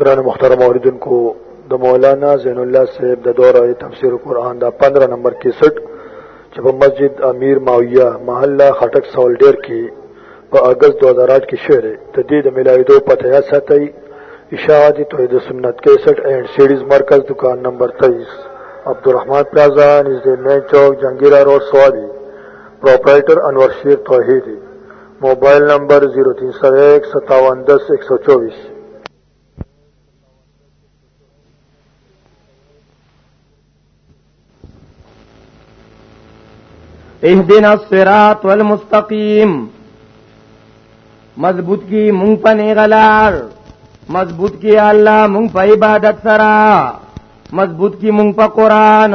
گران مختار موردن کو د مولانا زین الله صاحب د دوره تفسیر قرآن دا 15 نمبر 61 چې په مسجد امیر ماویہ محله خټک سول ډیر کې په اگست 2008 کې شعر تدید ملایدو پته یا ساتي اشاعت توحید سنت 61 اینڈ سیریز مرکز دکان نمبر 23 عبدالرحمن پلازا نزد مین چوک جنگیرہ روڈ سوابی پروپرائیٹر انور شیر توحیدی موبایل نمبر 03015710124 اهدنا الصراط والمستقيم مضبوط کی مونږ په نه غلار مضبوط کی الله مونږ په عبادت سره مضبوط کی مونږ په قران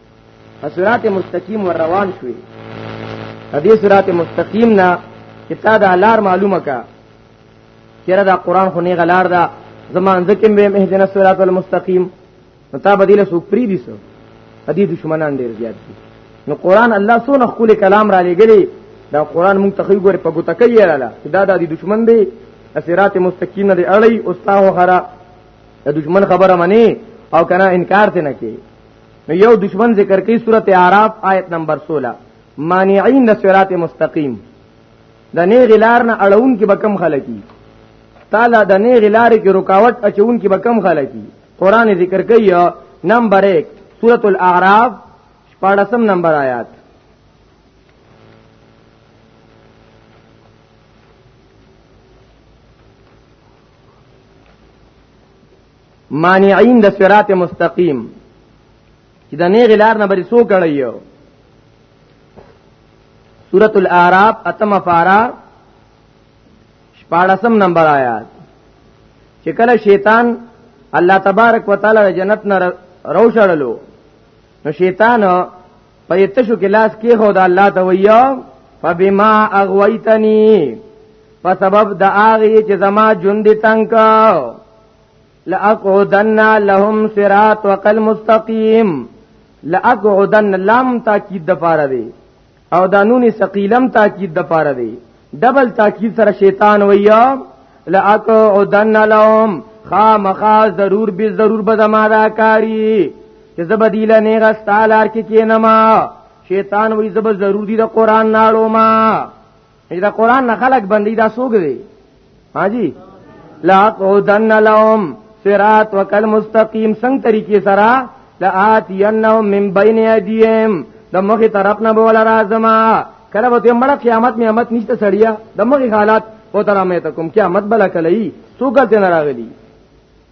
صراط مستقیم ور روان شوې دې صراط مستقیم نه چې تا دا لار معلومه کا چیرې دا قران خو نه غلار دا زمان ځکم به مهدنا صراط المستقیم نو تا بدیله سو پری دي سو دې دشمنان ډیر زیات دي نو قران الله سو نه خپل کلام را لګلی دا قران مونږ ته خیګور په ګوته کوي لاله دا د دشمن دی اسرات مستقیم نه اړي او استاو خره د دشمن خبره منی او کنه انکار ته نه کوي یو دشمن ذکر کوي سورته اعراف آیت نمبر 16 مانعين لصراط مستقيم د نه غلار نه اړون کې بکم خلکی تعالی د نه غلار کې رکاوټ اچون کې بکم خلکی قران ذکر کوي نمبر 1 سورۃ الاعراف 14 نمبر آیات مانعين د صراط مستقيم چې د نه غلار نه بری سو کړیو سورۃ الاعراف اتم فارا 14 نمبر آیات چې کله شیطان الله تبارک وتعالى د جنت نه روشړلو نو شیطان په یتشو کې لاس کې خو د الله ته ویو فبما اغویتنی په سبب د هغه چې زما ژوند تنگ لاقعدن لهم صراط وقل مستقيم لاقعدن لام تاکید د پاره دی او دا نون ثقيلم تاکید د پاره دی ډبل تاکید سره شیطان ویا لاقعدن لهم خامخا ضرور به ضرور به زمارا کاری چې زبدیل نه غستالار کې کینما شیطان وې زب ضرور دی د قران ناړو ما دا قران نه خلق بندي دا سوګ دی حاجی لا قودن لهم صراط وکل مستقیم څنګه طریقې سره لآتینهم من بین ایدیهم د مخې طرف نه بول راځم کله به ته مړه قیامت می امت نشته سړیا د مخې حالات او ترامه ته کوم قیامت بلا کلی سوګل ته نه راغلی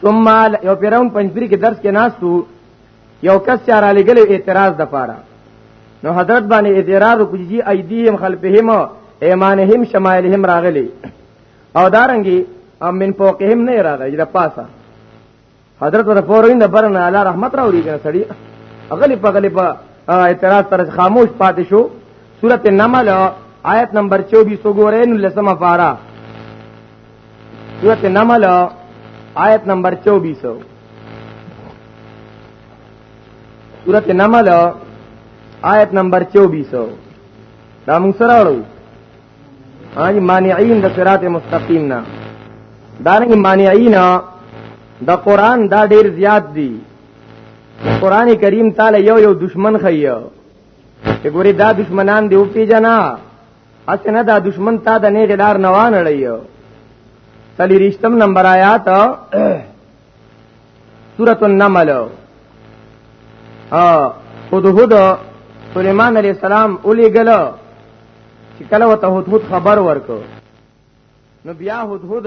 ثم یو پیرون پنځپری کې درس کې ناستو یو کس چې را لګل اعتراض د پاره نو حضرت باندې اعتراض کو جی ایدیهم خلفهم ایمانهم شمائلهم راغلی او دارنګي امن فوقهم نه راغلی د پاسه حضرت ور فورین د برن الله رحمت راوړي کنه سړی اغلی په غلی په اعتراض تر خاموش پاتې شو سورته نمل آیت نمبر 24 وګورئ نو لسمه فارا سورت نمل آیت نمبر 24 سورت نمل آیت نمبر 24 دا موږ سره وړو ان مانعين د صراط مستقيم نه دا نه مانعين د قران دا ډیر زیات دي قران کریم تعالی یو یو دشمن خیو چې ګوري دا دشمنان دی او پیجنا اسنه دا دشمن تا د نه غلار نوان لړیو تلی رښتم نمبر آیات سورۃ النمل او هدهد سليمان عليه السلام اولی ګل چې کله وته هدهد خبر ورکو نو بیا هدهد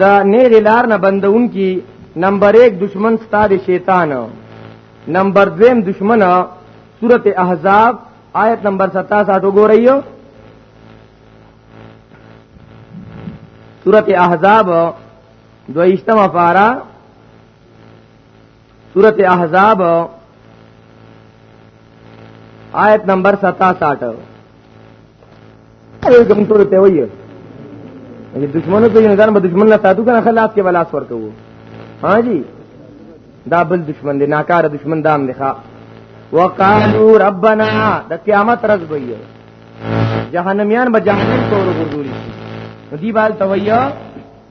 دا نه دی لار نه بندون کی نمبر 1 دشمن ستاد شیطان نمبر 2 دشمن سورت احزاب آیت نمبر 67 وګورئیو سورت احزاب دویشتمه فارا سورت احزاب آیت نمبر 67 اے کوم ټول ته وایي یعنی دشمنو ته یو ځان به دشمن نه ساتو کنه خلاص کې ولاس ورکو ها جی دا بل دشمن دی ناکار دشمن دام دی ښا وقالو ربنا د قیامت رز وایي جهنميان به جهنم تور ګرځولي دي بال تویا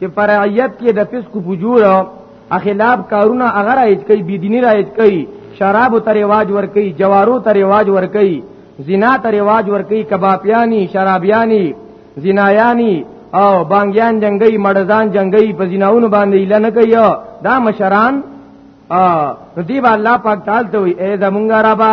چې پرعیت کې د فسق فجور اخلاف کارونه اگر ایت کوي بيدینی را ایت کوي شراب ته رواج ور کوي جوارو ته رواج ور کوي زنا ته رواج ور کوي کبابیانی شرابیانی زنایانی او بانګیان جنگي مړزان جنگي په زناونو باندې اله نه کوي دا مشران ا دې با الله پاک تعالی ته وي اے زمونږ ربا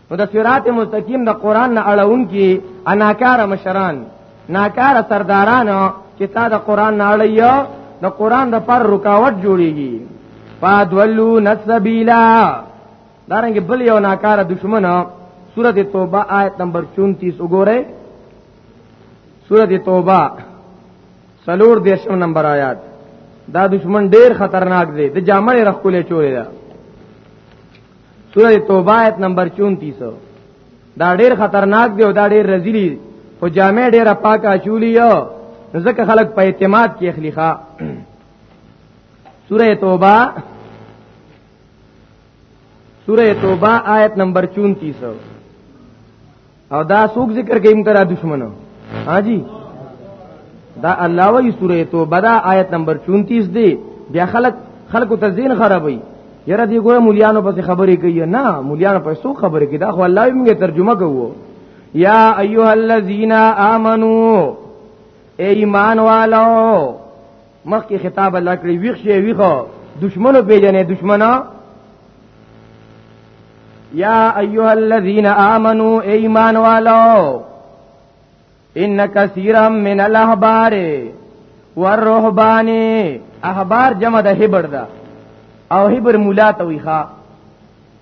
نو د صراط مستقیم د قران نه اړون کی اناکار مشران ناکار سرداران چې تا د قران نه اړیا د قران د پر رکاوټ جوړیږي فادولو نسبیلا دارنګ بل یو ناکار دشمن سورۃ توبه آیت نمبر 34 وګوره سورۃ توبه سلور دیشم نمبر آیات دا دشمن ډیر خطرناک دی د جامع رخ کولې چورې ده سوره توبه آیت نمبر 34 دا ډیر خطرناک دی او دا ډیر رزیلی خو جامع ډیره پاکه چولی یو ځکه خلک په اعتماد کې اخلي ښا سوره توبه سوره توبه آیت نمبر 34 او دا سوق ذکر کوي موږ را دشمنو حاجی دا الله وی سوره توبه دا آیت نمبر 34 دی بیا خلق خلق ته زین خرابوي یره دی ګوره مولیانو پس خبرې کوي نه مولیانو پس سو خبرې کوي دا خو الله یې موږ ترجمه کوو یا ایها الذین آمنو ای ایمان والو مخ کې خطاب الله کړی ویښ شي ویخو دشمنو پیژنې دشمنا یا ایها الذین آمنو ایمان والو ان کثیرا من الاحبار والرهبان احبار جمع د هبر ده او هبر مولا ته ویخا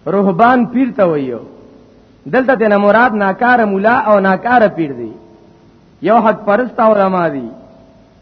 رهبان پیر ته ویو دلته ته مراد ناکار مولا او ناکار پیر دی یو حق پرست علماء دی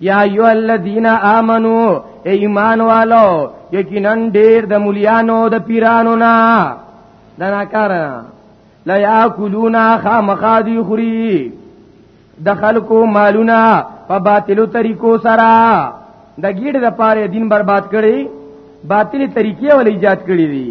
یا ایو الذین آمنو ای ایمان والو یقینا ډیر د مليانو د پیرانو نه دا ناکار لا یاکلون خامخادی خری د خلکو مالونه په باطلو طریقو سره د گیډ د پاره دین برباد کړي باطلی طریقې ولې ایجاد کړې دي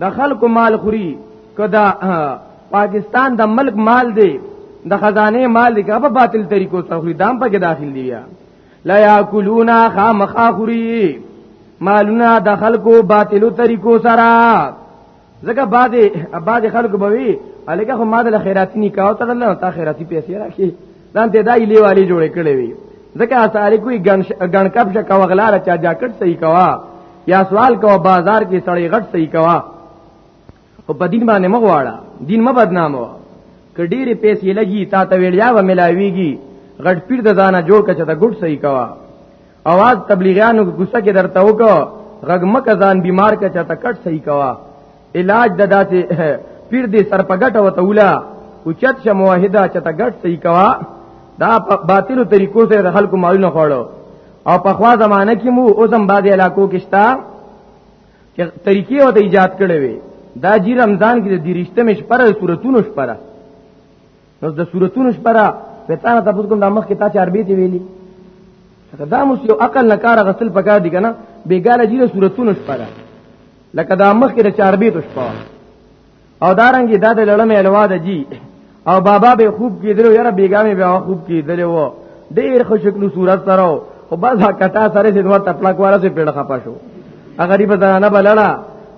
د خلکو مال خوري کدا پاکستان د ملک مال دی د خزانه مال دی کبه باطل طریقو سره خوري دام پکې داخل دی یا لا یاکلون خامخا خوري مالونه د خلکو باطلو طریقو سره ځکه بعد بعد خلکو بوي الګه خو ما د خیراتي نکاو ته نه تا خیراتي پیسې راکې ځان ته دای لیوالی جوړ کړی وي ځکه ساری کوئی ګڼ کپ چې کا وغلاره چا جاکټ صحیح کوا یا سوال کوا بازار کې سړی غټ صحیح کوا او په دین باندې مغواړه دین م بدنام و کډيري پیسې لګي تا ته ویلیا و ملاويږي غټ پیر د ځانه جوړ کچ ته ګډ صحیح کوا اواز تبلیغیانو غصه کې درته وکړه غږ مکه ځان بیمار کچ ته کټ صحیح کوا علاج د داسې پیر دې سر په ګټه وته ولا اوچت شه موحده چې ته ګټ صحیح کوا دا باطلو طریقو سره د خلکو مالونه خوړو او په خوا زمانه کې مو اوسم بعد علاقو کې شتا چې طریقې وته ایجاد کړې وي دا جی رمضان کې د دریشته مش پر صورتونو شپره نو د صورتونو شپرا پتانه تاسو کوم د مخ کې تا چار بیت ویلي لکه دا مو یو عقل نه کار غسل پکار دي کنه بیګاله جیره صورتونو شپرا لکه دا مخ کې د چار بیت شپه او دارنګي دا د لړمې الوا د جی او بابا به خوب کېدل یاره بیګامې به خوب کېدل و ډېر خوشکلو صورت سره او بس کټا سره چې دوه تپلک واره سي پیړه خپا شو غریب زنانه بلړه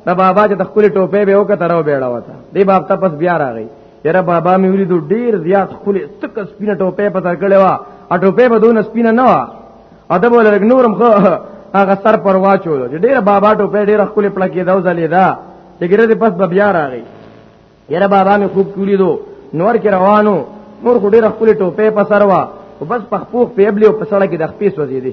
د بابا چې د خپل ټوپې به وکړه تر او بیړه وته دی باب ته پس بیا راغی یره بابا مې ولیدو ډیر زیات خپل تک سپینه ټوپه په تر کړي وا ا ټوپه به دون سپینه نه وا ادب ولر نورم خو هغه سر پر واچو ډیر بابا ټوپه ډیر خپل پړکې دا وزلې دا چې ګره دې پس به بیا راغی یره بابا مې خوب ولیدو نور کې روانو نور خو ډیر خپل ټوپه په سر وا او بس پخپوخ پیبلی او په سړک د خپې سوځې دي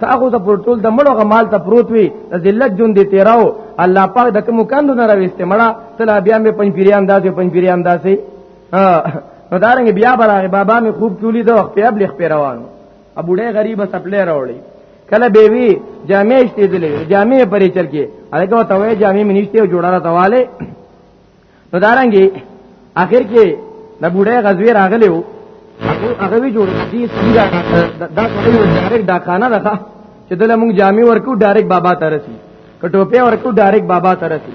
تاغو ته پر ټول د مړو غمال ته پروت وي د ذلت جون دی تیراو الله پاک د کوم کاندو نه راويسته مړه تلا بیا مې پنځ پیریان داسې پنځ پیریان داسې نو دارنګ بیا براغه بابا مې خوب چولی د وخت په ابل خپې روانو ابو ډې غریب سپلې راوړي کله بیوی جامع اشتې دلې جامع پرې چل کې هغه ته وې جامع منيشته جوړه را تواله نو دارنګي اخر کې د بوډه غزوی راغلی وو هغه وی جوړ دي سیدا دا کوي ډایرک دا خانه ده چې دله موږ جامع ورکو ډایرک بابا ته رسی کټو په ورکو ډایرک بابا ته رسی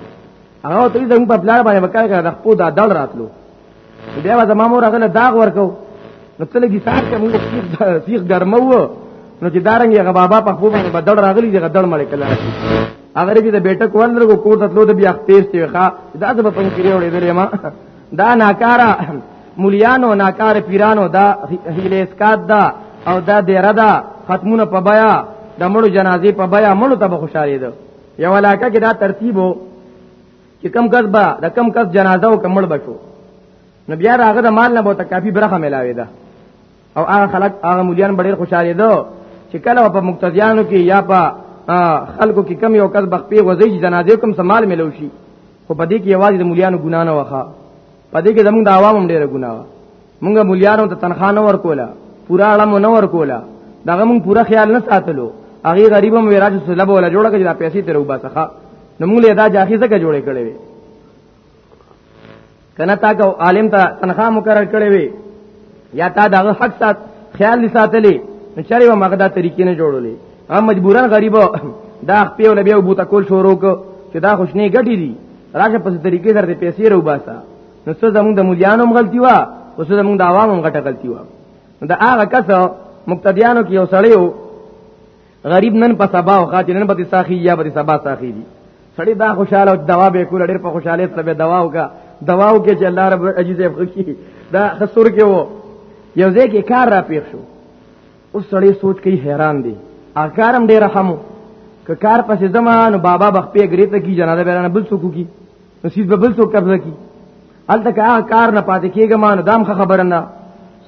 هغه ته زموږ په پلان باندې وکړ کړه د خپل دا دل راتلو بیا و زمامو راغله داغ ورکو نو تل کی سار کې موږ سیخ ګرمو نو چې دارنګ هغه بابا په خپل باندې بدل راغلی هغه دل مړ کړه اگر چې د بیٹک ورلګو کور ته تلو د بیا خپیر سی ښا دا د په کې وړې دلې ما دا ناکارا مليانو ناکار پیرانو دا هیله اسکات دا او دا دیره دا ختمونه په بیا د مړو جنازې په بیا مړو ته خوشاله ده یو علاقه کې دا ترتیب وو چې کم کس با د کم کس جنازه او کمړ بچو نو بیا راغه د مال نه بوته کافی برخه ملاوي ده او هغه خلک هغه مليان ډېر خوشاله دي چې کله په مقتدیانو کې یا په خلکو کې کم یو کس بخپې وځي چې جنازې کوم سمال ملو شي خو په دې کې یوازې د مليانو ګنا نه وخه په دې کې زمونږ د عوام هم ډېره ګنا وه مونږ مليانو ته تنخواه نه ورکوله پورا اړه مو نه ورکوله دغه مونږ پورا خیال نه ساتلو هغه غریب هم ویراج سلب ولا جوړه کړي دا پیسې تر وباسخه نو موږ له دا جاخي څخه جوړې کړې وي کنه تا کو عالم ته تنخواه مقرر کړې وي یا تا دغه حق سات خیال لساتلې نو چاري و مغدا طریقې نه جوړولې هم مجبورن غریب دا خپل ول بیا بوته کول شروع کو چې دا خوشنی غټي دي راشه په طریقې سره پیسې رو باسا نو څه زموږ د مليانو هم غلطي وا او څه زموږ د عوامو هم غټه غلطي وا دا هغه کس مقتدیانو کې یو سړی غریب نن په سبا او خاطر نن په ساخي یا په سبا ساخي دي سړی دا خوشاله او دوا به کول ډیر په خوشاله سره به دوا وکا دوا وکي چې الله رب عزیز یې خوشي دا خسور کې وو یو ځای کې کار را پیښ شو او سړی سوچ کوي حیران دي اکارم ډیر رحمو که کار پسې زمانو بابا بخپې غریب ته کی جنازه بیرانه بل څوک کی نو سیس به بل څوک قبضه کی الته کا کار نه پاتې کیږي ما نه دام خبر نه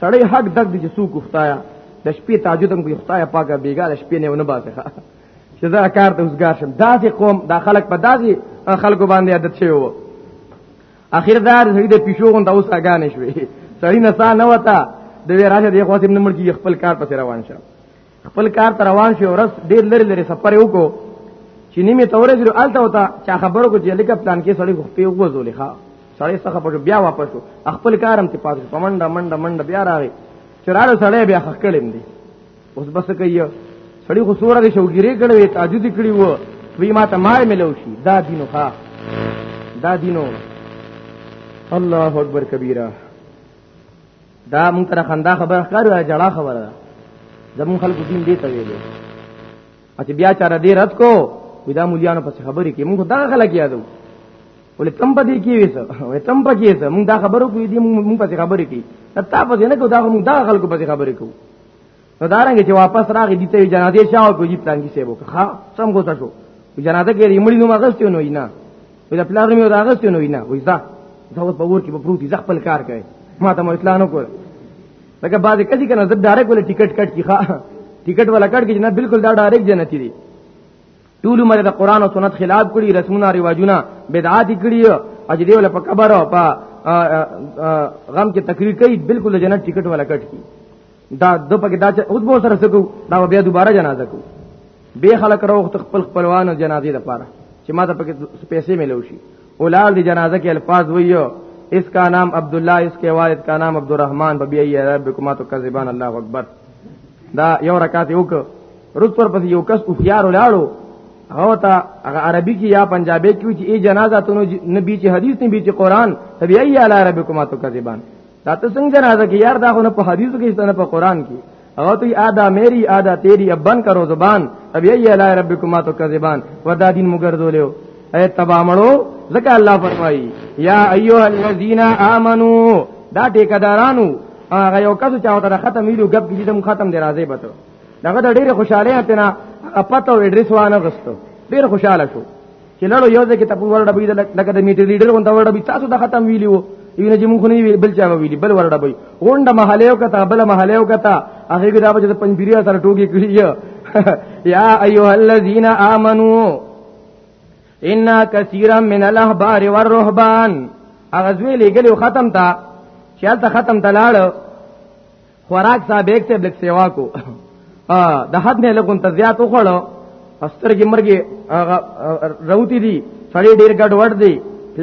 سړی حق دک دي چې څوک خدایا د شپې تهجد هم کوي خدایا پاکه بیګا د شپې نه ونه باسه چې دا کار ته وسګار شم داسې قوم دا خلک په داسې خلکو باندې عادت شوی وو اخر دا سړی د پیشو غونډه اوس اگانې شوې سړی نه سا نه وتا د ویراشه دی خو سیم نمبر کې خپل کار پس روان شه خپل کار تر روان شو ورس ډیر لري لري سفر یو کو چې نیمه تورې درو الته وتا چا خبرو کو چې لکه پلان کې سړی خپې وګوزولې ښا سړی څخه پټو بیا واپس شو خپل کارم ته پاتې پمنډه منډه منډه بیا راغی چراره سړی بیا خکلم دی اوس بس کوي سړی خو سوره د شوګيري کړي تعجود کړي وو وی ما ته مال ملو شي دا دینو ښا دا دینو الله اکبر کبیره دا مونږ تر خندا خبره ښکارو یا جړه خبره ده زمون خلکو دین دې ته ویلې اته بیا چار دې رات کو ودا مليانو پس خبرې کې مونږ دا خلک یادو ولې تم پدې کې وې سر وې تم پکې سر مونږ دا خبرو کې دې مونږ پس خبرې کې تا پس نه کو دا مونږ دا خلکو پس خبرې کوو نو دارنګ چې واپس راغی دي ته جنازه شاو په جیب تانګي سیبو ښا سم ګوتا شو جنازه کې ریمړی نو ماغستې نو نه وي دا پلار مې راغستې نو نه وي دا دا په ور کې په پروتي ځ خپل کار کوي ما ته مو اطلاع نه کول لکه بعد کدي کنه زه ډایرک ول ټیکټ کټ کی ښا ټیکټ ولا کټ کی نه بالکل دا ډایرک جنتی دي ټول عمر د قران او سنت خلاف کړي رسمونه رواجونه بدعات کړي او دې ول په قبر او په غم کې تقریر کوي بالکل د جنت ټیکټ ولا کټ کی دا د پکې دا چې اوس به سره سکو دا بیا دوباره جنازه کو به خلک راو خپل خپلوانو جنازې لپاره چې ما ته پکې پیسې ملو شي اولاد دی جنازه کې الفاظ ویو اس کا نام عبد الله اس کے والد کا نام عبد الرحمن ببی ای ربکما تو کذبان الله اکبر دا یو رکعت یو ک رز پر پس یو کس اخیار ولاړو هغه تا هغه عربي کې یا پنجابي کې چې ای جنازه تونو نبی چې حدیث نبی چې قران ببی ای علی ربکما تو کذبان دا ته څنګه جنازه کې یار دا خو نه په حدیثو کې نه په قران کې او ته آدا میری آدا تیری ابن کرو زبان اب یی الا ربکما تو کذبان ودا دین مګرځولیو اے تبا مړو ځکه الله فرمایي یا ایها الذین آمنو دا ټیکدارانو هغه یو کس چې اوته ختم ویلو غب کې دم ختم دی راځي بته دغه ډېر خوشاله اتنه پته او اډریس وانه غستو ډېر خوشاله شو چې لړو یو ځکه ته په ورډ بي لکه د میټر لیډر غونډه ورډ بي تاسو د ختم ویلیو یونه چې مونږ نه ویل بل چا ویلی بل ورډ بي غونډه محله یو کته بل محله یو کته هغه کې دا به د پنځبيري سره ټوګي کړی یا ایها الذین آمنو ان کثیرا من الاحبار والرهبان هغه ځوی لګلو ختم تا چې هلته ختم تلاړ خوراک صاحب یک ته بلک سیوا کو ا د حد نه لګون ته زیات وخړو پستر کې مرګي روتی دي سړی ډیر ګډ وډ دی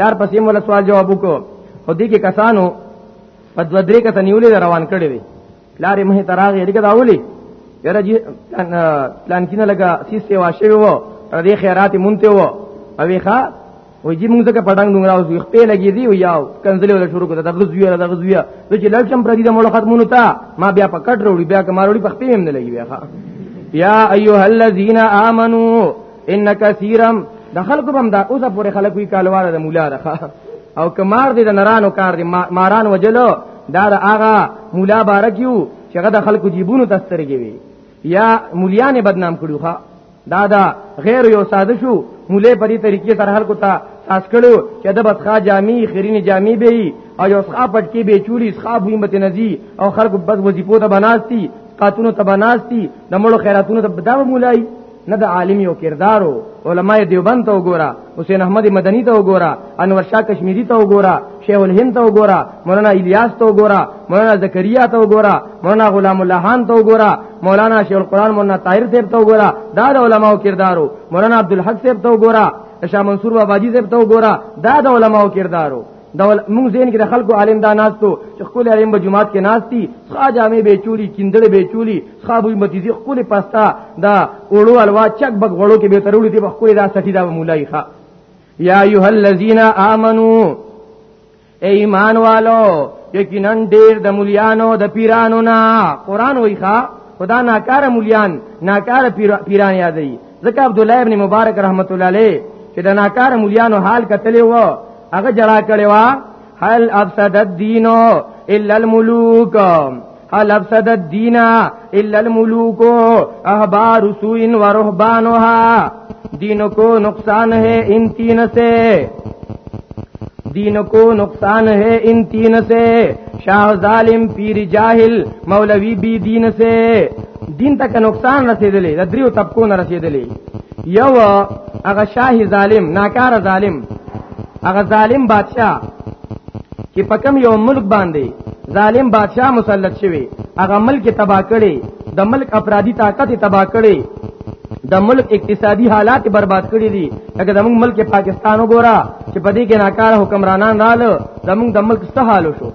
لار پسې مولا سوال جواب وکړو خو دې کې کسانو په دوه درې کته نیولې روان کړي وي لارې مه تراغې لګا داولي یاره جی پلان کینه لګا سیسه واشه وو ردی خیرات مونته وو اوی ښا و جی موږ څنګه پټنګ نو راو زوی خپل لګی دی او یاو کنځلې ولا شروع کړه دغه زوی ولا دغه زوی ته چې لړشم پر دې مولا ختمونو تا ما بیا پکټ وروړي بیا کمار وروړي پخپې هم نه لګي بیا ښا یا ایها الذین آمنو ان کثیرم د خلکو بم دا اوسه پورې خلک وی کالوار د مولا رخه او کمار دې د نرانو کار دې ماران وجلو دا د آغا مولا بارکیو چې هغه د خلکو جیبونو تسترګي وي یا مولیان بدنام کړو ښا دا دا غیر یو ساده شو مولې په دې طریقې سره خلکو ته تاس کړو چې د بسخا جامي خیرینی جامي به او یو ښا پټکی به چولی ښا بویم به نزي او خلکو بس وظیفو ته بناستی قاتونو ته بناستی د مړو خیراتونو ته بداو مولای نه د عالم یو کردارو علماء دیوبند ته وګوره حسین احمد مدنی ته وګوره انور شاه کشمیری ته وګوره شیخ الهند ته وګوره مولانا الیاس ته وګوره مولانا زکریا ته وګوره مولانا غلام الله خان ته وګوره مولانا شیخ القران مولانا طاهر صاحب ته وګوره دا د علماو کردارو مولانا عبدالحق صاحب ته وګوره شاه منصور باباجی صاحب ته وګوره دا د علماو کردارو دا موږ زین کې د خلکو عالم دا ناستو چې خپل عالم په جماعت کې ناشتي ښا جامې به چولی کیندړې به چولی ښا بوې متیزي خپل پستا دا اوړو الوا چک بګ غړو کې به ترولې دی خپل دا سټی دا مولای ښا یا ایه الذین آمنو ای ایمان والو یقینا ډیر د مليانو د پیرانو نه قران وای ښا خدا ناکاره مليان ناکاره پیران یادې ځکه عبد الله ابن مبارک رحمت الله علیه چې د ناکار مليانو حال کتلی و هغه جړه کړي وا هل افسد الدين الا الملوک هل افسد الدين الا الملوک احبار سوء ورهبانها دین کو نقصان ہے ان تین سے دین کو نقصان ہے ان تین سے شاہ ظالم پیر جاہل مولوی بی دین سے دین ته نقصان رسیدلی د دریو طبقو نه رسیدلی یو هغه شاهي ظالم ناکار ظالم هغه ظالم بادشاہ چې په کم یو ملک باندې ظالم بادشاہ مسلط شوی هغه ملک تبا کړي د ملک افرادی طاقت تبا کړي د ملک اقتصادي حالات برباد کړي دي لکه زموږ ملک پاکستان وګوره چې په دې کې ناکاره حکمرانان رااله زموږ د ملک څه حال شو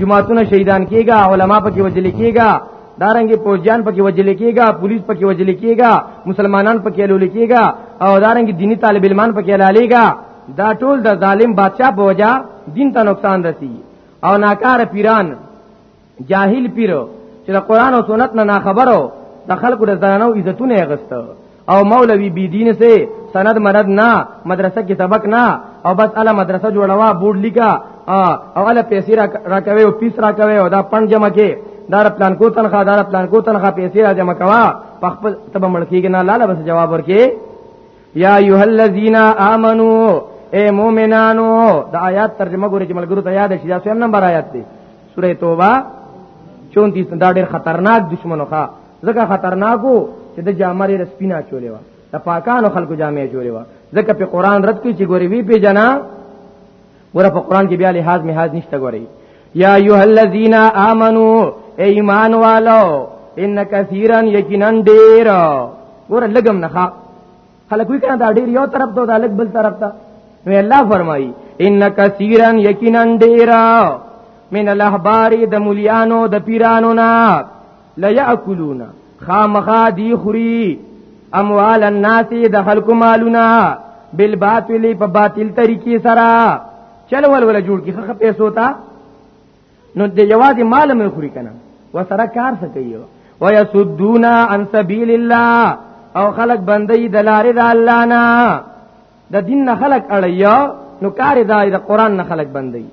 جماعتونه شهیدان کیږي علما پکې وجل کیږي دارنګ پوجان پکې وجل کېږي پولیس پکې وجل کېږي مسلمانان پکې لول کېږي او دارنګ دینی طالب علمان پکې لالېږي دا ټول د ظالم بادشاہ په وجا دین ته نقصان رسی او ناکار پیران جاهل پیرو چې د قران او سنت نه خبرو د خلکو د ځانو عزتونه غسته او مولوی بی دین سے سند مرد نه مدرسه کې سبق نه او بس اله مدرسه جوړوا بورډ لیکا او اله پیسې راکوي او پیس راکوي او دا پند جمع کې دا پلان کو تنخواه دا پلان کو تنخواه پیسې را جمع کوا په خپل تب ملکیږي نه لاله بس جواب ورکې یا ایه الذین آمنو اے مومنانو دا آیات ترجمه ګورې چې ملګرو ته یاد شي دا سم نمبر آیات دی سوره توبه 34 دا ډېر خطرناک دشمنو ښا ځکه خطرناکو چې د جامه لري سپینا چولې و د پاکانو خلکو جامې چولې و ځکه په قران رد کوي چې ګوري وی په جنا ګوره په قران کې بیا لحاظ میحاظ نشته ګوري یا ایه الذین آمنو ایمان والو ان کثیرا یقینا ډیر ګوره لګم نه خلک وی کنه دا ډیر یو طرف ته دا لګ بل طرف ته نو الله فرمایي ان کثیرا یقینا ډیر من الاحبار د مليانو د پیرانو نه لا یاکلون خامخا دی خوري اموال الناس د خلق مالونه بالباطل په باطل طریقې سره چل ول ول جوړ کی خخ پیسو تا نو د یوازې مال مې خوري کنه و سره کار سکیو و یسدونا عن سبیل الله او خلق بندي دلاره د الله نه د دین نه خلق اړیا نو کار دا د قران نه خلق بندي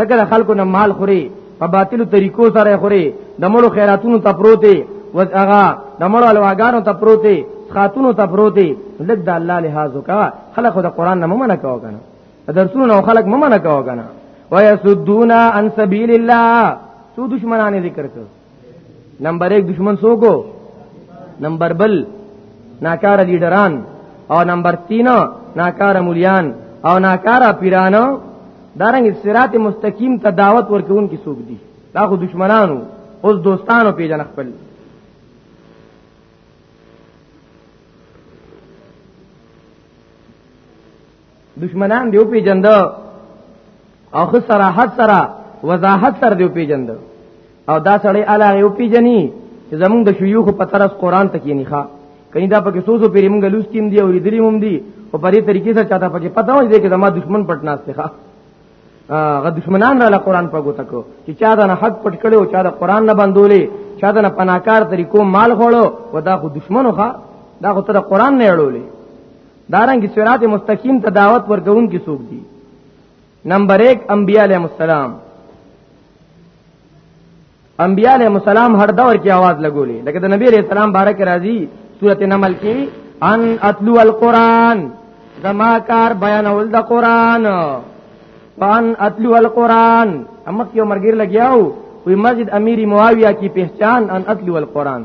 ذکر خلکو نه مال خوري په باطلو طریقو سره خوري د مړو خیراتونو ته پروتي وز اغا د مړو الواګانو ته پروتي خاتونو ته پروتي لګ د الله لحاظ وکا خلک د قران نه ممنه کاو کنه درسونو نو خلک ممنه کاو کنه ويسدونا عن سبيل الله سو دشمنان ذکر کړ نمبر 1 دشمن سوکو نمبر بل ناکار لیډران او نمبر 3 ناکار مولیان او ناکار پیرانو دارنګ صراط مستقیم ته دعوت ورکون کی سوک دي دا خو دشمنانو اوس دوستانو پیژن خپل دشمنان دیو پیجند او خو صراحت سره وضاحت سره دیو پیجند او دا سړی علاوه یو پیجنی چې زمونږ د شيوخ په طرز قران تکې نه ښا کینی دا پکې سوزو پیری مونږ لوستیم دی او لیدلی مونږ دی او په دې طریقې سره چاته پکې پتا وځي چې زما دشمن پټ ناس ښا غ دشمنان را قرآن په ګوته کو چې چا دا نه حق پټ کړي او چا دا قرآن نه بندولې چا دا نه پناکار طریقو مال خوړو ودا خو دشمنو ښا دا خو تر قرآن نه اړولې دارنګ صراط مستقیم ته دعوت ورکون کی څوک دي نمبر 1 انبیاء علیهم السلام انبیاء علیهم السلام هر دور کې आवाज لګولې لکه د نبی علیہ السلام بارک راضی سورته نمل کې ان اتلو القران زما کار بیان ول د قران وان اتلو القران امک یو مرګیر لګیاو وی مسجد امیر معاویہ کی پہچان ان اتلو القران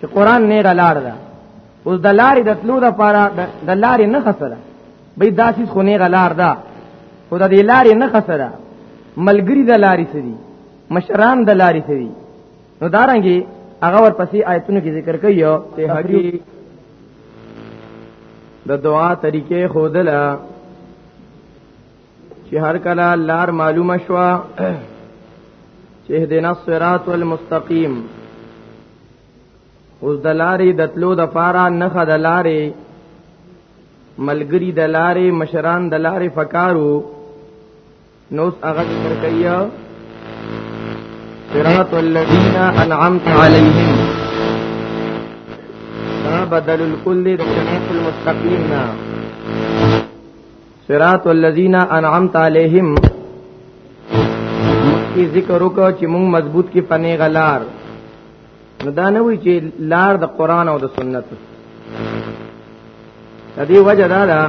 چې قران نه را لاړ ده اوس د لارې د تلو د پاره د لارې نه خسره به دا چیز خو نه غلار ده خو د دې لارې نه خسره ملګری د لارې سری مشران د لارې سری نو دارنګي هغه ورپسې آیتونو کې ذکر کوي او ته حقي د دعا طریقې خودله چې هر کله لار معلومه شوا چې اهدنا الصراط والمستقيم اوس د لارې د تلو د پاره نخه د لارې ملګری د لارې مشران د لارې فکارو نوس هغه ذکر کوي صراط الذين انعمت عليهم بدل الكل د صراط المستقيم نه صراط الذين انعمت عليهم کی ذکر وکړو چې موږ مضبوط کې پنه غلار نو دا نه وی چې لار د قران او د سنت د دې وجه دا ده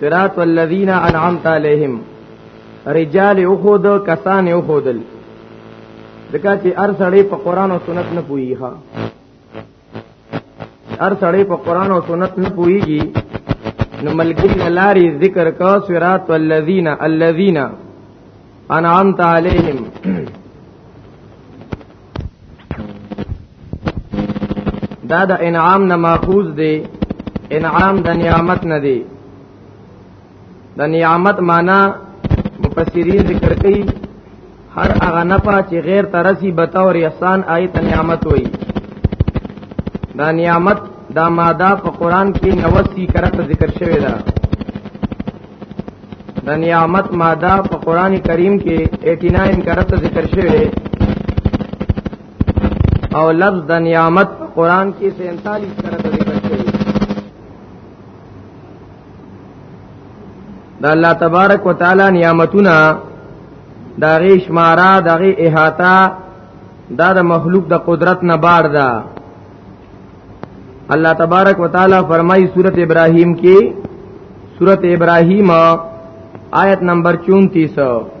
صراط الذين انعمت عليهم رجال او خود کسان او خودل دکا چې ار سړی په قران او سنت نه پوي ها هر سړی په قران او سنت نه پويږي نو ملګری لاري ذکر کا صراط الذين الذين انعمت عليهم دا د انعام نه ماخوذ دی انعام د نعمت نه دی د نعمت معنا مفسرین ذکر کوي هر هغه نفع چې غیر ترسي بتا او احسان آیت نعمت وي دا نعمت دا ماده په قران کې 90 کرته ذکر شوی ده د نعمت ماده په قران کریم کې 89 کرت ذکر شوی او لفظ د نعمت په قران کې 47 کرت دا الله تبارک وتعالى نعمتونه دا غي شمارا دا غي احاطه دا د مخلوق د قدرت نه بار ده الله تبارک وتعالى فرمای سورته ابراهيم کې سورته ابراهيم آیت نمبر 34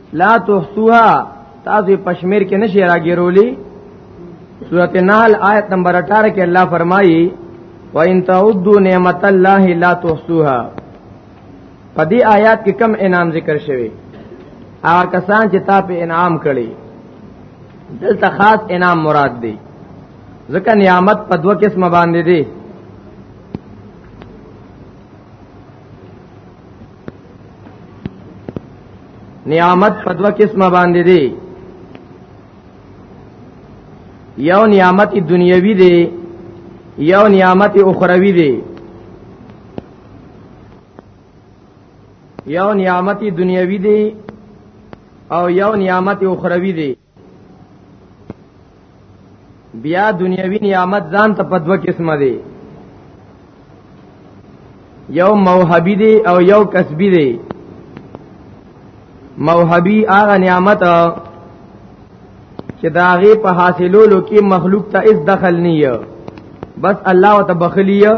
لا تحسوها تاسو پشمیر کې نشي راګیرولی سورۃ النحل آیت نمبر 18 کې الله فرمایي وان تعدوا نعمت الله لا تحسوها په دې آیات کې کم انعام ذکر شوی هغه کسان چې تا په انعام کړي دلته خاص انعام مراد دی ځکه نعمت په دوه قسمه باندې دی نعمت په دوه قسمه باندې دی یو نعمت دنیوي دی یو نعمت اخروی دی یو نعمت دنیوي دی او یو نعمت اخروی دی بیا دنیوي نعمت ځان ته په دوه قسمه دي یو موهبی دی او یو کسبی دی موهبی هغه نعمت چې داغه په حاصلولو کې مخلوق ته اس دخل نه یو بس الله وتبخلی یو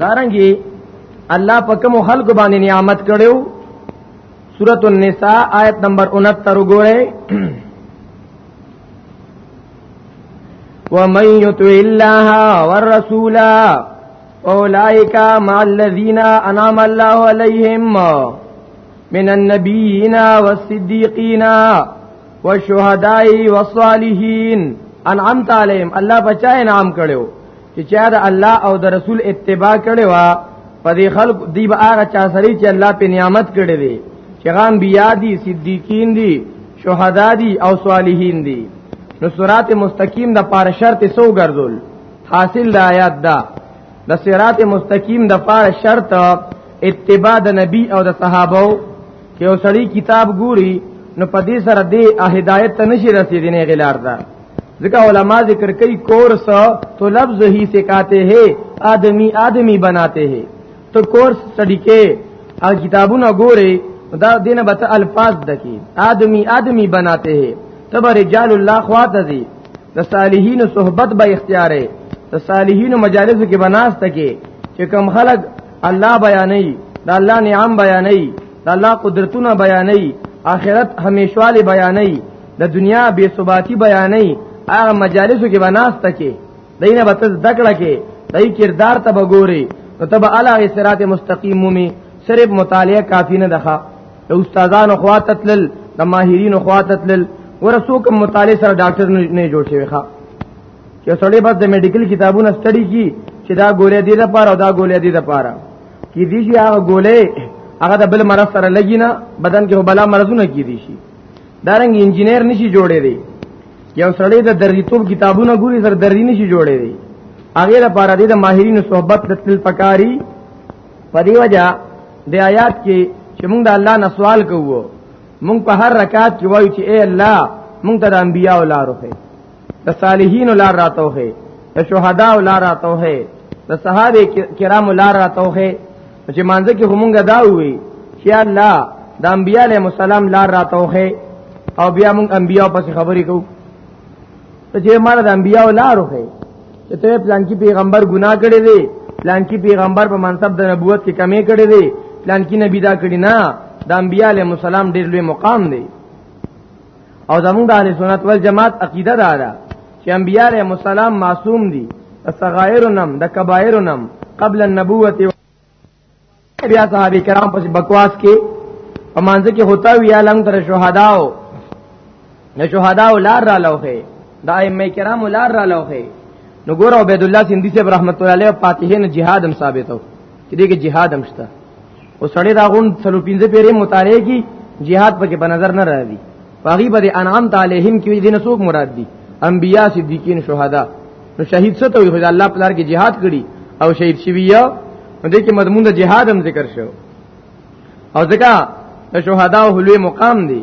دارنګي الله په کوم خلق باندې نعمت کړو سورۃ النساء آیت نمبر 69 وګورئ ومن يطع الله والرسول اولئک مع الذين انعم الله عليهم من النبيين والصديقين والشهداء والصالحین انعمت علیهم الله بچا انعام کړو چې چا د الله او د رسول اتباع کړو په دې خلق دی به هغه چا سره چې الله په نعمت کړی دی چې غام بیا دي صدیقین دي شهدا دي او صالحین دي نو صراط مستقیم د پار شرط سو ګرځول حاصل د آیات دا د صراط مستقیم د پار شرط اتباع د نبی او د صحابه کې یو سړی کتاب ګوري نو په دې سره دې هدایت ته نشي رسیدي نه غلار ده ځکه علما ذکر کوي کورس تو لفظ ہی سکھاتے ہے آدمی آدمی بناتے ہے تو کورس سټډي کې او کتابونه ګوري دا دینه بت الفاظ دکی آدمی آدمی بناتے ہے تب رجال الله خوات دي د صالحین صحبت به اختیارې د صالحین مجالس کې بناست کې چې کم خلک الله بیانې د الله نعم بیانې د الله قدرتونه بیانې آخرت همیشواله بیانې د دنیا بے ثباتی بیانې هغه مجالسو کې بناسته کې دینه به تز دکړه کې دای کردار ته بګوري نو تب علی صراط مستقیم مومي صرف مطالعه کافی نه ده د استادانو خواتتل د ماهرینو خواتتل ورسوکم مطالعه سره ډاکټر نه جوړ شوی ښا چې سړی بس د میډیکل کتابونه سټډي کی چې دا ګولې دي د پاره او دا ګولې دي د پاره کې دي چې هغه ګولې هغه د بل مرض سره لګی نه بدن کې بلا مرزونه کې دي شي دا رنګ انجنیر نشي جوړې دی یو سړی د دریتوب کتابونه ګوري سر دری نشي جوړې دی هغه لپاره د ماهرینو صحبت تل پکاري په دی وجہ د آیات کې چې موږ د الله نه سوال کوو موږ په هر رکعت کې وایو چې اے الله موږ ته د انبیاء لارو خې د صالحین لار راتوخه د شهدا لار راتوخه د صحابه کرام لار راتوخه چې مانځ کې همونګه دا وی چې الله د انبیاله مسالم لار راتوخه او بیا موږ انبیاء پس خبرې کوو ته چې مال د انبیاء لارو خې چې ته پلان کې پیغمبر ګناه کړی دی پلان کې پیغمبر په منصب د نبوت کې کمی کړی دی پلان کې نبی دا کړی نه د انبیاء علیهم السلام ډېر لوی مقام دی او زموږ د اهل سنت والجماعت عقیده دا ده چې انبیاء علیهم السلام معصوم دي صغائر نم د کبائر نم قبل النبوت بیا صحابه کرام پس بکواس کې پمانځ کې هوتا وی عالم تر شهداو نه شهداو لار را لوخه د ائمه کرام لار را لوخه نو ګور عبد الله سیندی سے رحمت الله علیه فاتحین جهاد هم ثابتو چې دغه جهاد هم شته او سړی دا غون څلو پنځه پیرې مطالعه کی jihad پکې په نظر نه راځي باغی بر انعام تعالیهم کې دین څوک مراد دي انبیا صدیقین شهدا نو شهید څه ته وي خدای الله پلار کې jihad کړي او شهید شوی یا دې کې مضمون د jihad هم ذکر شو او ځکه د شهدا او لوی مقام دی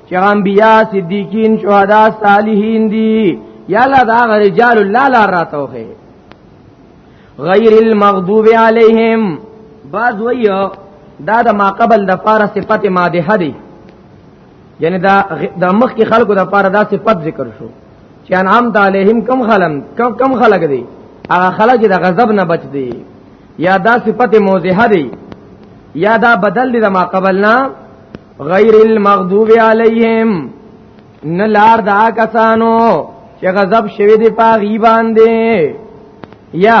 چې انبیا صدیقین شهدا صالحین دي یا الله دا رجال الله لا راتوخه غیر المغضوب علیهم بعض ویو دا د ما قبل د پاره صفت ماده دی یعنی دا د مخ کې خلکو د پاره دا صفت ذکر شو چې انعام د علیهم کم خلم کم کم خلق دی هغه خلک د غضب نه بچ دی یا دا صفت موضحه دی یا دا بدل دی د ما قبل نه غیر المغضوب علیہم نه لار دا کسانو چې غضب شوی دی په غی باندې یا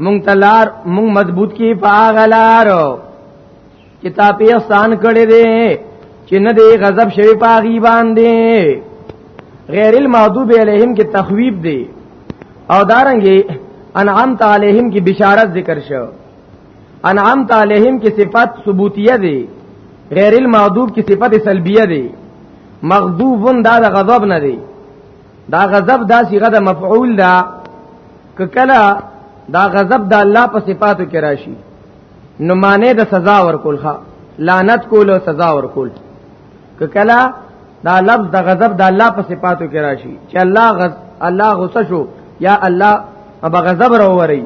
مونږ تلار مونږ مضبوط کی په غلار چې تا په احسان کړی دی چې نه دی غضب شوی په غی باندې غیر المغضوب علیہم کې تخویب دی او دارنګي انعام تعالیهم کی بشارت ذکر شو انعمت علیهم کې صفات ثبوتیه دي غیر المغضوب کې صفات سلبیه دي مغضوب دا د غضب نه دي دا غضب دا صيغه د مفعول ده کله دا غضب د الله په صفاتو کې راشي نو معنی د سزا ورکول ښا لعنت کول او سزا ورکول کله دا لفظ د غضب د الله په صفاتو کې راشي چې الله غضب الله غصه شو یا الله اب غضب راووري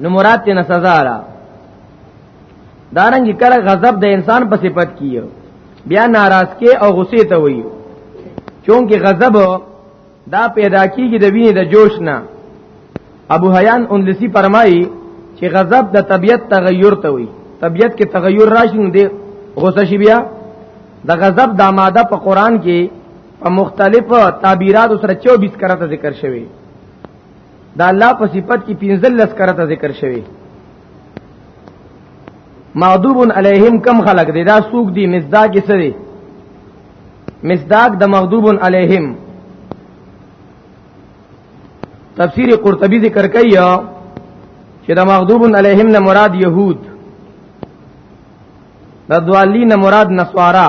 نو مراد ته سزا را دارنګ کله غضب د انسان په صفت کیو بیا ناراض کې او غصه ته وایي چونکه غضب دا پیدا کیږي د وینې د جوش نه ابو حیان انلسی فرمایي چې غضب د طبیعت تغیر ته وایي طبیعت کې تغیر راشي نو دی غصه شي بیا د غضب د ماده په قران کې په مختلفو تعبیرات سره 24 کرته ذکر شوی دا الله په صفت کې پنځل لس کرته ذکر شوی مغضوب علیهم کم خلق دی دا سوق دی مزداق څه دی مزداق د مغضوب علیهم تفسیر قرطبی ذکر کوي چې دا مغضوب علیهم نه مراد يهود د دوالین مراد نصارا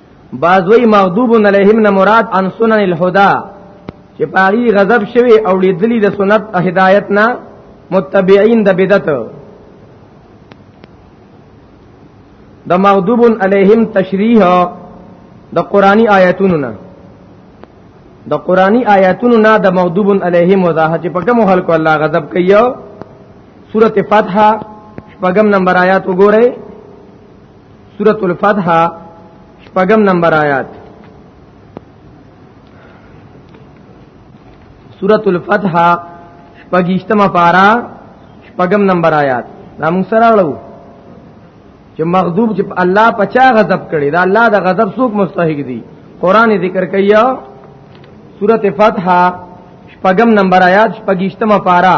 بازوی مغضوب علیهم نه مراد ان سنن الهدى چې پاری غضب شوی او لیدلی د سنت هدایت نه متبعین د بدعت د مغضوب علیهم تشریح د قرآنی آیاتونو نه د قرآنی آیاتونو نه د مغضوب علیهم وضاحت چې په کوم خلق الله غضب کوي سورته فاتحه شپږم نمبر آیات وګورئ سورۃ الفتح شپږم نمبر آیات سورۃ الفتح شپږشتمه پارا شپږم نمبر آیات دا موږ سره لړو چې مغضوب چې الله پچا غضب کړي دا الله د غضب څوک مستحق دي قران ذکر کوي سورۃ فتح شپږم نمبر آیات شپږشتمه پارا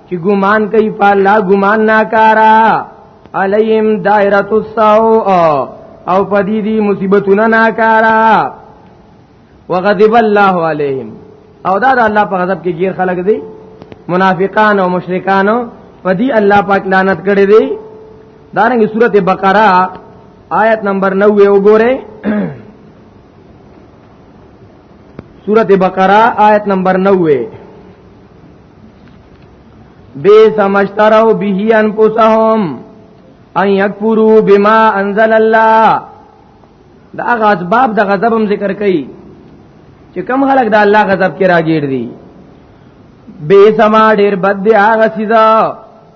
چې ګمان کوي په الله ګمان ناکارا علیم دایره السو او پدی دی مصیبتونه ناکارا وغضب الله علیهم او دا د الله په غضب کې غیر خلق دي منافقان او مشرکان پدی الله پاک لعنت کړي دي دارنګه سورته بقره آیت نمبر 9 وګوره سورته بقره آیت نمبر 9 بے سمشترو به انفسهم ان یکفروا بما انزل الله دا هغه اسباب د غضب هم ذکر کړي چې کم خلک د الله غضب کې راګیر دي بے سما ډیر بد دی هغه سیدا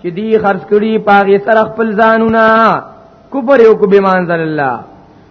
چې دی خرج کړي پاغه سره خپل ځانونه کوپر یو کو بما انزل الله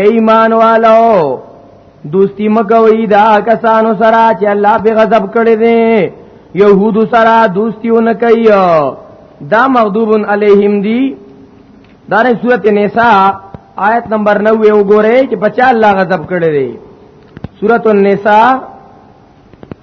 ایمان والو دوستی مکوئی دا کسانو سرا چې الله به غضب کړی دی یهود سرا دوستیو نه کوي دا مغضوب علیهم دی دار سورت نساء آیت نمبر 90 وګوره چې بچا الله غضب کړی دی سورت النساء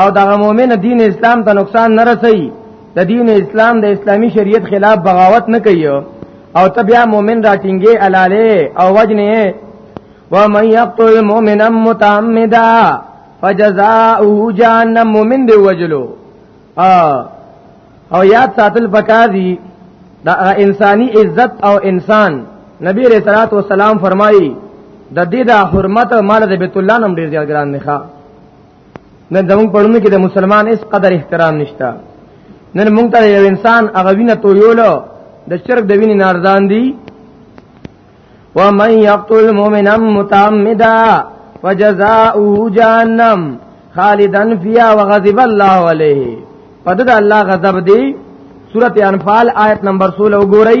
او دا مؤمن دین اسلام ته نقصان نه رسي د دین اسلام د اسلامی شریعت خلاف بغاوت نه کوي او ته بیا مؤمن راټینګي الاله او وجنه ومن يقتل مؤمنا متعمدا فجزاؤه جهنم مؤمن دی وجلو او یاد ساتل پکاري دا انساني عزت او انسان نبی رسول الله والسلام فرمایي د دې د حرمت مال د بیت الله نم ډیر زیات ګران نه ښه نن زموږ په لومه کې د مسلمان اس قدر احترام نشته نن موږ ته یو انسان هغه وینه تو یولو د شرک د وینې نارزان دي و من یقتل مؤمنا متعمدا فجزاؤه جهنم خالدا فيها وغضب الله عليه پدد الله غضب دی سورته انفال آیت نمبر 16 وګورئ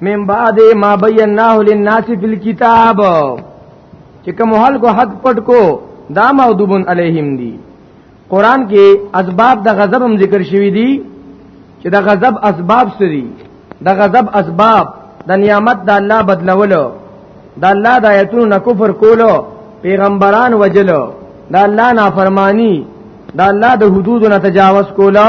من بعد ما بیناه للناس فی الكتاب چې کوم حل کو حق پټ کو دا مودوبن علیهم دی قران کې اسباب د غضب هم ذکر شوی دی چې د غضب اسباب سری د غضب اسباب د نعمت د الله بدلولو د الله د آیتونو نه کفر کولو پیغمبران وجلو د الله نافرمانی د الله د حدودو نه تجاوز کولو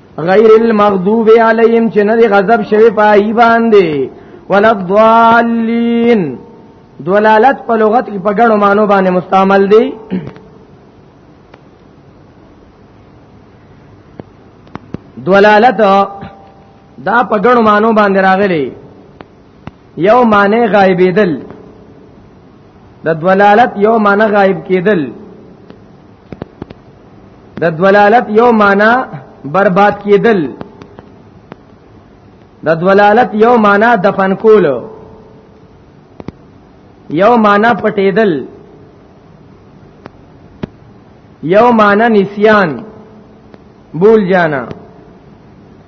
غیر المغضوب علیهم چې نه غضب شوی پای باندې ولا الضالین دلالت په لغت کې په ګڼو مانو باندې مستعمل دی دلالت دا په ګڼو مانو باندې راغلی یو معنی غایبېدل د دلالت یو معنی غایب کېدل د دلالت یو معنی برباد کېدل د دلالت یو معنی دفن کول یو معنی پټېدل یو معنی نسیان بول جانا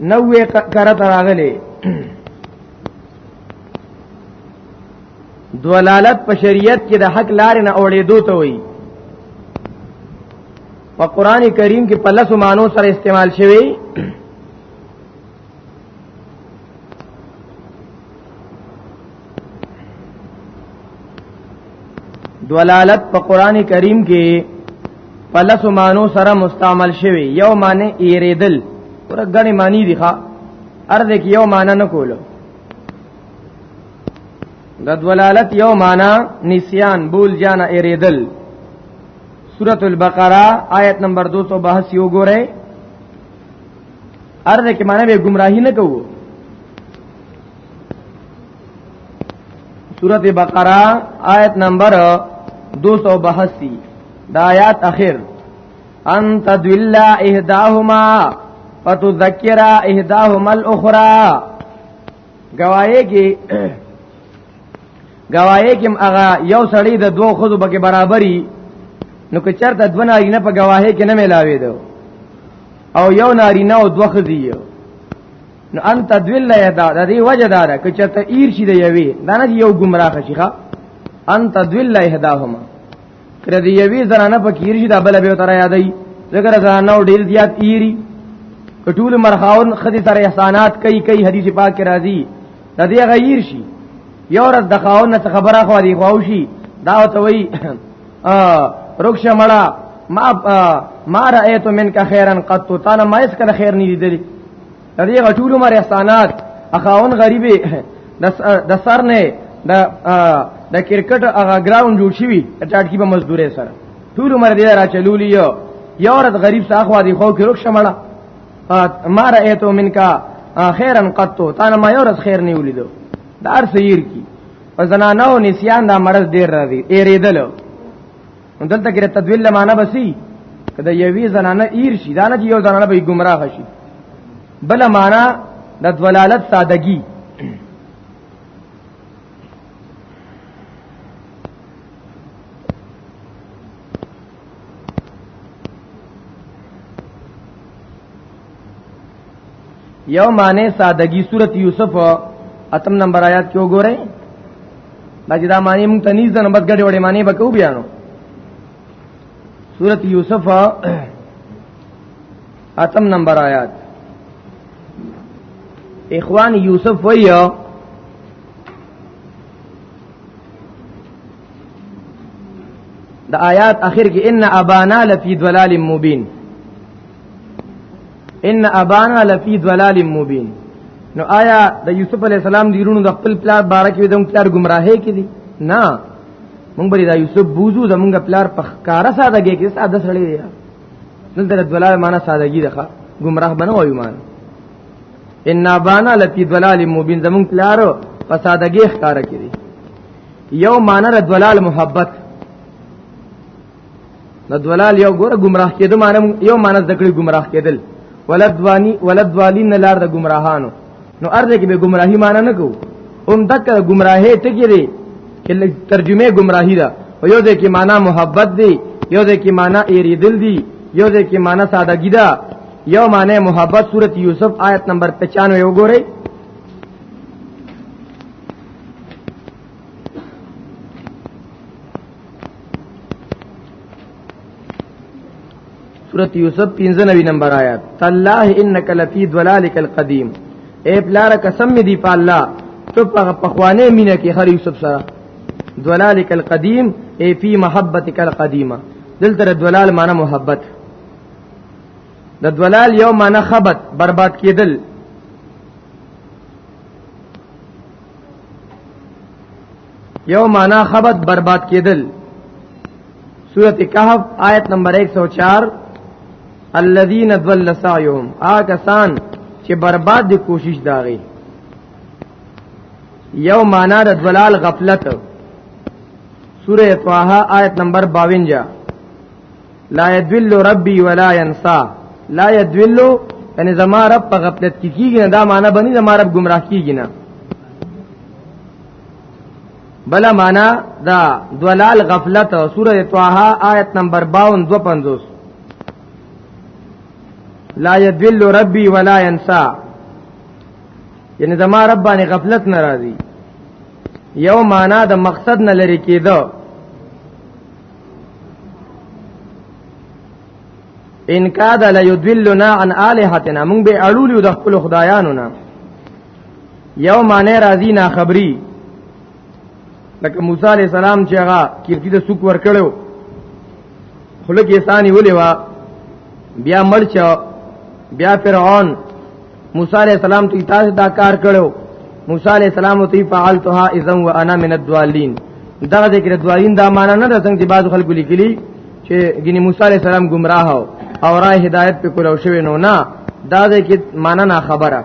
نوې کرت راغلي دولالت په شریعت کې د حق لارې نه اوړېدو ته وایي په قران کریم کې په لاسو مانو سره استعمال شوی دلالت په قران کریم کې په لس مانو سره مستعمل شوی یو معنی ایریدل پر غنی معنی دی ښا ارزه کې یو معنی نه کولو د دلالت یو معنی نسیان بول جانا ایریدل سورۃ البقرہ آیت نمبر 282 وګورئ ارده کې معنی به گمراهی نه کوو سورت بقرہ آیت نمبر 282 دا آیات اخر ان تدل احداهما فتذکر احداهما الاخرى گواہی کی گواہی کم اغا یو سړی د دوه خود بګه برابرۍ نو که چرته دونه نه په گواهی کې نه ملاوي دو او یو نارینه او دوه خزی یو نو انت دویل یا دا د دې وجه دار ک چته ایر شي دی یوی دا نه یو گمراه شي ښا انت دویل احداهما کړه دی یوی زنانه پکیر شي دا بل به تر یادای ذکر زنانه او ډیر زیات ایری کټول مرخاون خدي تر احسانات کوي کوي حدیث پاک راځي د دې غیر شي یو ورځ د خاون څخه خبره خو دی خو شي دا ته وی ا رخصه مړه ما ما رايت منک خيرن قط تا نه ما اس کله خیر نه لیدلی دې غټول مر احسانات اخاون غریبي د سر نه د د کرکټ هغه ګراوند جوړ شوی اټاټ کی به مزدورې سره ټول مر دې را چلولی یو یو رد غریب ساخوا دی خو کې رخ شمړه ما رأیتو منکا خیرن قطو تا نه ما یو رد خیر نه ولیدو دار سیر کی په زنانو نسیان دا مرض ډیر راځي ایریدل دلته کې تدویل لمانه بسی کله یوی زنانه ایر شي دا نه یو زنانه به گمراه شي بل معنا د دلالت سادگی یو معنی سادگی سورۃ یوسف اتم نمبر آیات کې وګورئ دا چې دا معنی مونږ تنیز نه بس غړي وړي معنی بکو بیانو سورۃ یوسف اتم نمبر آیات اخوان یوسف ویو د آیات اخر کې ان ابانا لفی ضلال مبین ان ابانا لفی ضلال مبین نو آیا د یوسف علی السلام دی رونو د خپل پلار باره کې دم پلار گمراهه کې دي نه مونږ بری دا یوسف بوزو زمونږ پلار په کارا سادهګي کې ساده سړی دی نن د ضلال معنا سادهګي ده گمراه بنو وایو مان ان ابانا لفی ضلال مبین زمونږ پلار په سادهګي ښکارا کې دي یو معنا د ضلال محبت د دلال یو ګوره گمراه کېدو معنی یو معنی د کړي گمراه کېدل ولدوانی ولدوالین لار د گمراهانو نو ارزه کې به گمراهی معنی نه کو هم دک گمراهه ټکی دی چې ترجمه گمراهی ده او یو ځکه معنی محبت دی یو ځکه معنی ایریدل دی یو ځکه معنی سادهګی ده یو معنی محبت سورۃ یوسف آیت نمبر 95 وګورئ سورت یوسف 15 نمبر آیات تالله انک لفی ضلالک القدیم اے پلار قسم دی په الله تو په پخوانه مینه کې هر یوسف سره ضلالک القدیم اے فی محبتک القدیمه دلته ضلال معنی محبت د ضلال یو معنی خبت برباد کېدل یو معنا خبت برباد کېدل سورت کهف آیت نمبر 104 الذين ضل سعيهم آکسان چې برباد دي کوشش داغي یو معنا د ضلال غفلت سوره طه آیت نمبر 52 لا يدل ربي ولا ينسى لا يدل یعنی زما رب په غفلت کې کیږي نه دا معنا بني زما رب گمراه کیږي نه بلا معنا دا دلال غفلت سوره طه آیت نمبر 52 250 لا يدل ربي ولا ينسى یعنی زما رب باندې غفلت ناراضي یو معنا د مقصد نه لري کېده ان کاد لا يدلنا عن الهتنا مونږ به اړولیو د خپل خدایانو نه یو معنی راځي نه خبري لکه موسی علی السلام چې هغه کیرتی د سوق ور کړو خلک یې ثاني ولې وا بیا مرچ بیا فرعون موسی علی السلام ته تاسو دا کار کړو موسی علی السلام ته فعلتها اذا وانا من الضالين دا ذکر دوالین دا معنا نه ده څنګه چې بعض خلکو لیکلي چې ګینه موسی علی السلام گمراه او را هدایت په کولو شوی نو نه دا ذکر معنا نه خبره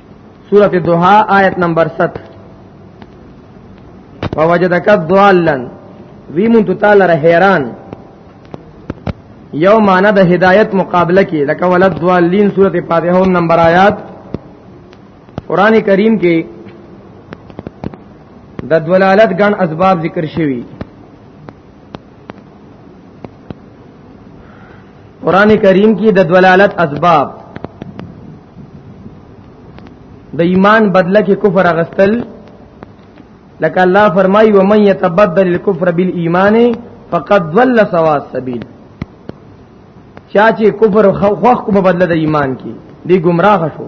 سورت دوحا آیت نمبر ست ووجدک الضالن وی مونږ ته تعالی را حیران یو معنی د هدایت مقابله کې لکه ولد دوالین سورته فاتحه نمبر آیات قران کریم کې د دلالت ګڼ اسباب ذکر شوی قران کریم کې د دلالت اسباب د ایمان بدله کې کفر اغستل لکه الله فرمایي ومن يتبدل الكفر بالايمان فقد ضل سوا السبيل چا چې کفر خوخ کو په بدله د ایمان کې دی گمراه شو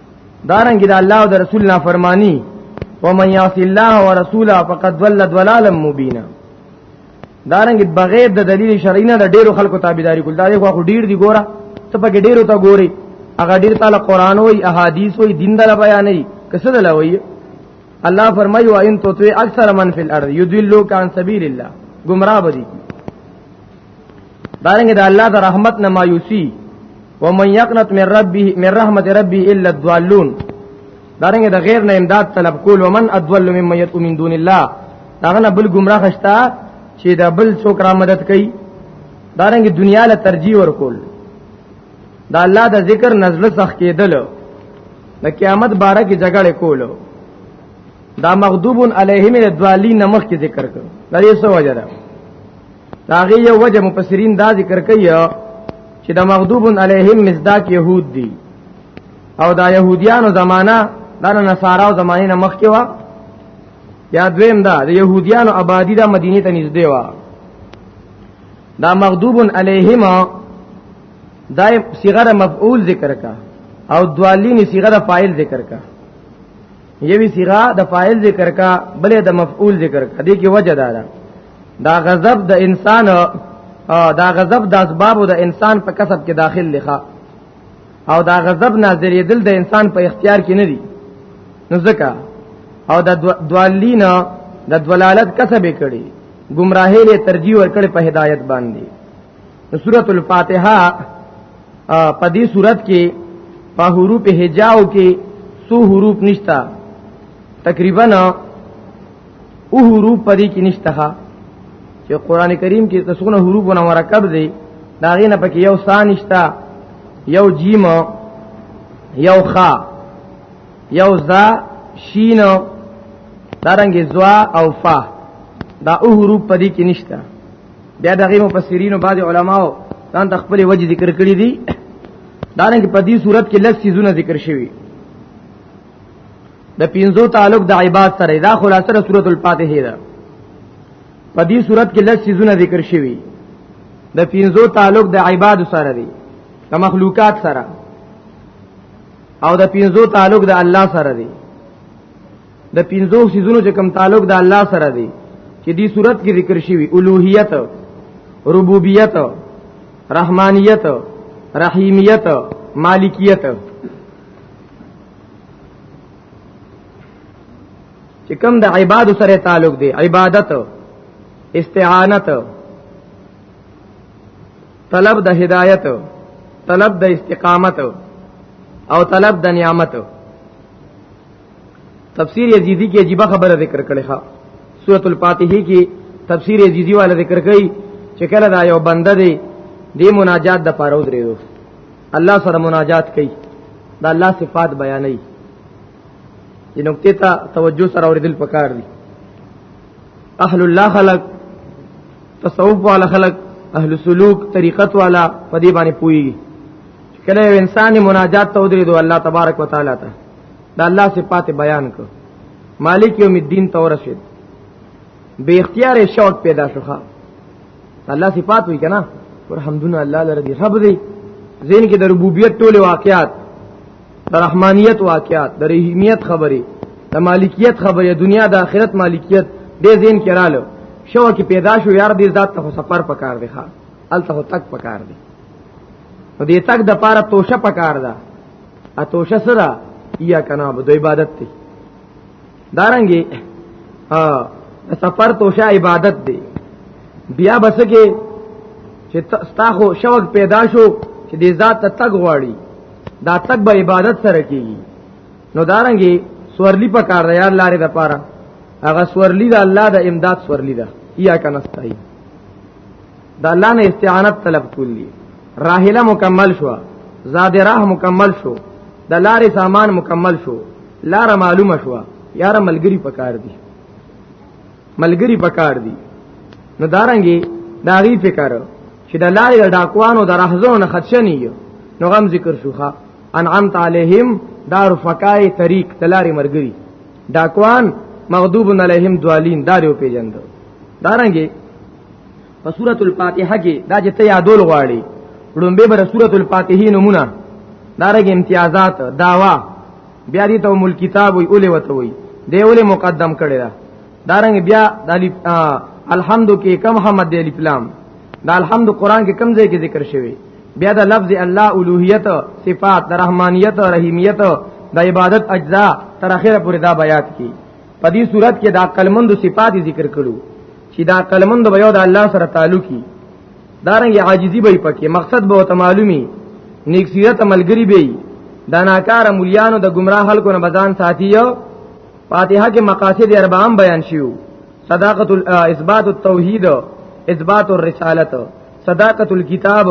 دارنګ دا الله او د رسول نه فرمانی ومن یعص الله ورسوله فقد ضل ضلالا مبینا دارنګ بغیر د دلیل شرعي نه د ډیرو خلکو تابعداري کول دا خو ډیر دی ګوره ته پکې ډیرو ته ګوري هغه ډیر تعالی قران او احادیث او دین دلا بیان نه کسه دلا وایي الله فرمایي وان تو تو اکثر من فی الارض یذلوا عن سبیل الله گمراه بدی دارنګه د الله د رحمت نه مایوسی ومن یقنط من ربه من رحمت ربه الا الضالون دارنګه د دا غیر نه امداد طلب کول ومن ادول ممن یدعو من دون الله داغه نه بل گمراه خشتا چې دا بل څوک را مدد کوي دارنګه دنیا له ترجیح ورکول دا الله د ذکر نزل سخ کېدل د قیامت باره کې جګړه کولو دا مغضوب علیهم الضالین مخ کې ذکر کړ دا یې څه وجه ده داغه یو وجه مفسرین دا ذکر کوي چې د مغضوب علیهم مزداق يهود دي او دا يهوديانو زمانہ دا نصاراو زمانه نه مخکې و یا دویم دا د يهوديانو آبادی دا مدینه ته نږدې و دا مغضوب علیهم دا صيغه مفعول ذکر کا او دوالین صيغه د فاعل ذکر کا یوی صيغه د فاعل ذکر کا بلې د مفعول ذکر کا دې کې وجه دا ده دا غضب د انسان دا غضب د اسباب د انسان په کسب کې داخل لخوا او دا غضب نازلېدل د انسان په اختیار کې نه دي نو ځکه او د دوالینا د دلالت کسب کړي گمراهی له ترجیح ورکړي په هدایت باندې نو سورۃ الفاتحه په دې صورت کې په حروف هجاو کې سو حروف نشتا تقریبا او حروف پدې کې نشته چې قران کریم کې تسونه حروف نه مرکب دي دا غینه پکې یو سا نشتا یو جیم یو خا یو زا شین دارنګ زوا او فا دا او حروف پدې کې نشتا بیا دغه مفسرین او بعض علماو ځان د خپل وجه ذکر کړی دي دارنګ په دې صورت کې لږ سيزونه ذکر شوي د پینزو تعلق د عباد سره دا خلاصه د سورۃ الفاتحه ده په دې سورۃ کې لږ سيزونه ذکر شوي د پینزو تعلق د عباد سره دی د مخلوقات سره او د پینزو تعلق د الله سره دی د پینزو سيزونو چې کوم تعلق د الله سره دی چې دې سورۃ کې ذکر شوي اولوہیت ربوبیت رحمانیت رحیمیت مالکیت چې کوم د عباد سره تعلق دی عبادت استعانت طلب د هدایت طلب د استقامت او طلب د نعمت تفسیر یزیدی کی عجیب خبره ذکر کړي ښا سورۃ الفاتحه کی تفسیر یزیدی والا ذکر کړي چې کله دا یو بنده دی دی مناجات د پاره ودرېدو الله سره مناجات کوي دا الله صفات بیانوي دې نقطې ته توجه سره اوریدل پکار دي اهل الله خلق تصوف والا خلق اهل سلوک طریقت والا په دې باندې پوي کله انسان مناجات ته ودرې دو الله تبارک وتعالى ته دا الله صفات بیان کو مالک یوم الدین تورشد به اختیار شوق پیدا شوخه الله صفات وی کنه پر حمدونه الله لره دی رب دی زین کې د ربوبیت ټول واقعات د رحمانیت واقعات د رحیمیت خبرې د مالکیت خبرې دنیا د آخرت مالکیت دې زین کې رالو شو کې پیدا شو یار دې ذات ته سفر پکار دی ښا الته تک پکار دی نو دې تک د پاره توشه پکار ده ا توشه سره یا کنه د عبادت ته دارنګي سفر توشه عبادت دی بیا بس کې چې ستا خو شوق پیدا شو چې دې ذات ته تګ غواړي دا تګ به عبادت سره کیږي نو دارنګي سورلی په کار دی الله لري د پاره هغه سورلی د الله د امداد سورلی ده یا کنه ستای د الله نه استعانت طلب کول دي راحله مکمل شو زاد راه مکمل شو د لارې سامان مکمل شو لار معلومه شو یار ملګری پکار دي ملګری پکار دي نو دارنګي داغي فکر چې د لارې د ډاکوانو د راهزو نه خدشنی یو نو غم ذکر شوخه انعمت علیهم دار فقای طریق تلاری مرګری ډاکوان مغضوب علیهم دوالین داریو پیجندو دارنګي په سورۃ الفاتحه کې دا چې ته یادول غواړي لومبه بر سورۃ الفاتحه نمونه دارګ امتیازات داوا بیا دې ته مول کتاب وی اولې وته وی دی اولې مقدم کړي دا دارنګ بیا د الحمد کې کم حمد دی الفلام دا الحمد قران کې کم ځای کې ذکر شوی بیا دا لفظ الله الوهیت صفات د رحمانیت او رحیمیت د عبادت اجزا تر اخره پورې دا بیات کی په دې صورت کې دا کلمند صفات ذکر کړو چې دا قلمند به یو د الله سره تعلقي دارنګ عاجزي به پکې مقصد به ته معلومي نیک سیرت ملګری به دا ناکار مليانو د گمراه خلکو نه بزان ساتي یو فاتحه کې مقاصد اربعام بیان شیو صداقت اثبات التوحید اثبات الرسالت صداقت الكتاب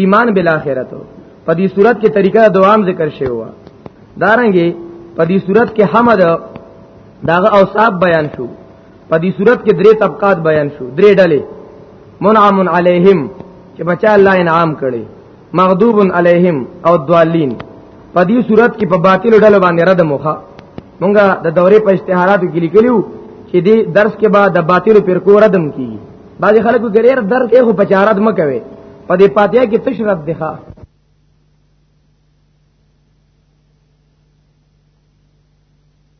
ایمان بالاخره په دې صورت کې طریقه دوام ذکر شوی و دارنګي په دې صورت کې حمد داغه اوصاف بیان شو په دې صورت کې درې طبقات بیان شو درې ډلې منعم علیهم چې بچا الله انعام کړي مغضوب علیهم او ضالین په دې صورت کې په باطل ډلو باندې رد مخه مونږه د دورې په اشتهاراتو کې لیکلیو چې دې درس کې بعد د باطل پر کو ردم کیږي بعض خلکو ګریر درس یې خو پچارات مکوي په دې پاتیا کې تشرت دی ښا